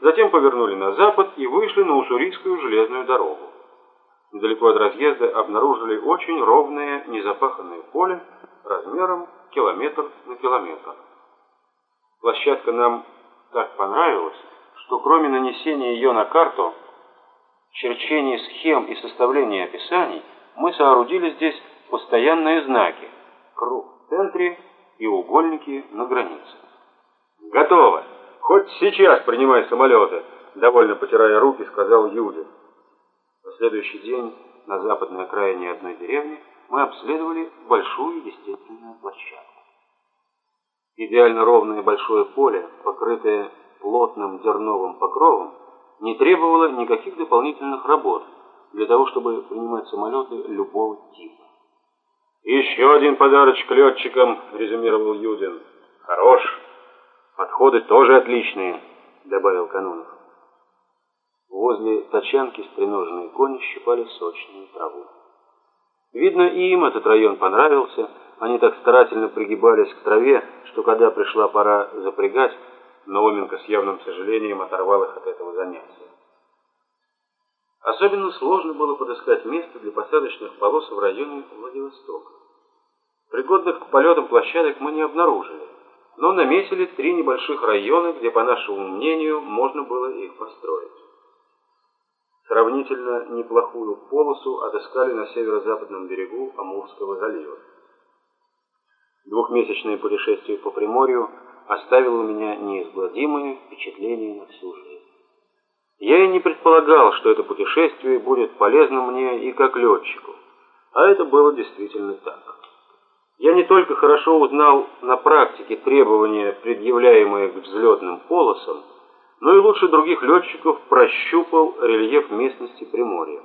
затем повернули на запад и вышли на Уссурийскую железную дорогу. Недалеко от разъезда обнаружили очень ровное незапаханное поле размером километр на километр. Площадка нам так понравилась, что кроме нанесения ее на карту, черчения схем и составления описаний, мы соорудили здесь постоянные знаки, круг в центре и угольники на границе. «Готово! Хоть сейчас принимай самолеты!» Довольно потирая руки, сказал Юдин. На следующий день на западной окраине одной деревни мы обследовали большую естественную площадку. Идеально ровное большое поле, покрытое плотным зерновым покровом, не требовало никаких дополнительных работ для того, чтобы принимать самолеты любого типа. «Еще один подарочек летчикам», — резюмировал Юдин. «Хорош. Подходы тоже отличные», — добавил Канунов. Возле тачанки стреноженные кони щипали сочную траву. Видно, и им этот район понравился. Они так старательно пригибались к траве, что когда пришла пора запрягать, Науменко с явным сожалением оторвал их от этого занятия. Особенно сложно было подыскать место для посадочных полос в районе Владивостока. Пригодных к полетам площадок мы не обнаружили, но наметили три небольших района, где, по нашему мнению, можно было их построить. Сравнительно неплохую полосу отыскали на северо-западном берегу Амурского залива. Двухмесячное путешествие по Приморью оставило у меня неизгладимое впечатление на всю жизнь. Я и не предполагал, что это путешествие будет полезно мне и как летчику, а это было действительно так. Я не только хорошо узнал на практике требования, предъявляемые к взлетным полосам, но и лучше других летчиков прощупал рельеф местности Приморья.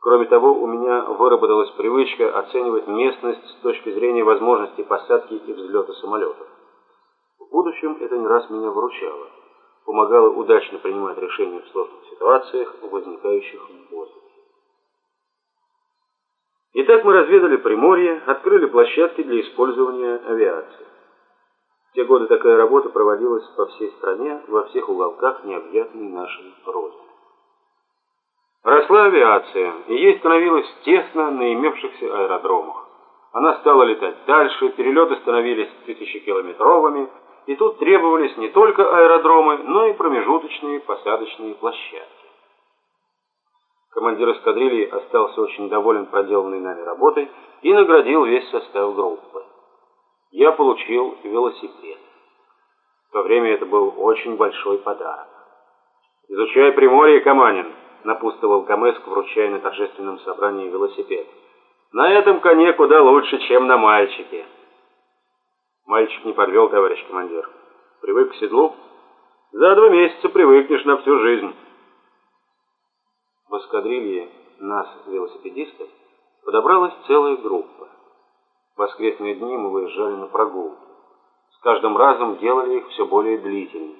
Кроме того, у меня выработалась привычка оценивать местность с точки зрения возможности посадки и взлета самолетов. В будущем это не раз меня выручало, помогало удачно принимать решения в сложных ситуациях, возникающих в воздухе. Итак, мы разведали Приморье, открыли площадки для использования авиации. В те годы такая работа проводилась по всей стране, во всех уголках необъятной нашей Родины. Росла авиация, и ей становилось тесно на имевшихся аэродромах. Она стала летать дальше, перелеты становились тысячекилометровыми, и тут требовались не только аэродромы, но и промежуточные посадочные площадки. Командир эскадрильи остался очень доволен проделанной нами работой и наградил весь состав группы я получил велосипед. В то время это был очень большой подарок. «Изучай Приморье, Каманин», — напутствовал Камеск, вручая на торжественном собрании велосипед. «На этом коне куда лучше, чем на мальчике». Мальчик не подвел, товарищ командир. Привык к седлу? За два месяца привыкнешь на всю жизнь. В эскадрилье нас, велосипедистов, подобралась целая группа воскресные дни мы выезжали на прогулки. С каждым разом делали их все более длительными.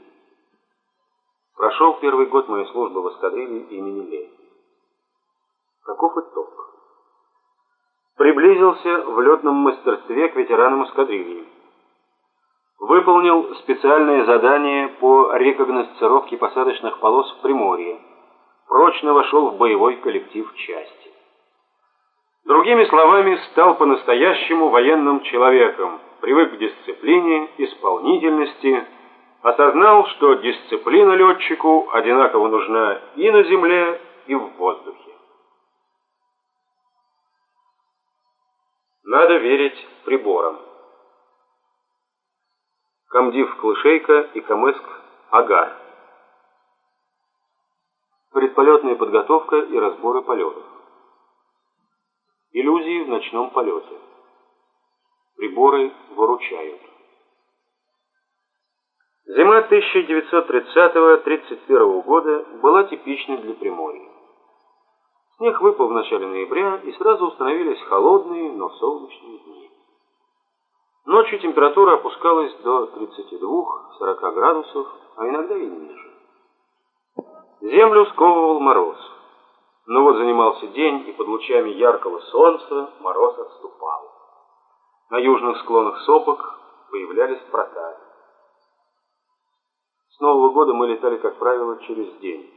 Прошел первый год моей службы в эскадрилье имени Ленина. Каков итог? Приблизился в летном мастерстве к ветеранам эскадрильи. Выполнил специальное задание по рекогносцировке посадочных полос в Приморье. Прочно вошел в боевой коллектив части. Другими словами, стал по-настоящему военным человеком, привык к дисциплине, исполнительности, осознал, что дисциплина летчику одинаково нужна и на земле, и в воздухе. Надо верить приборам. Комдив Клышейка и Камыск Агар. Предполетная подготовка и разборы полетов. Иллюзии в ночном полете. Приборы выручают. Зима 1930-31 года была типичной для Приморья. Снег выпал в начале ноября, и сразу установились холодные, но солнечные дни. Ночью температура опускалась до 32-40 градусов, а иногда и ниже. Землю сковывал мороз. Но вот занимался день, и под лучами яркого солнца мороз отступал. На южных склонах сопок появлялись протаги. С Нового года мы летали, как правило, через день.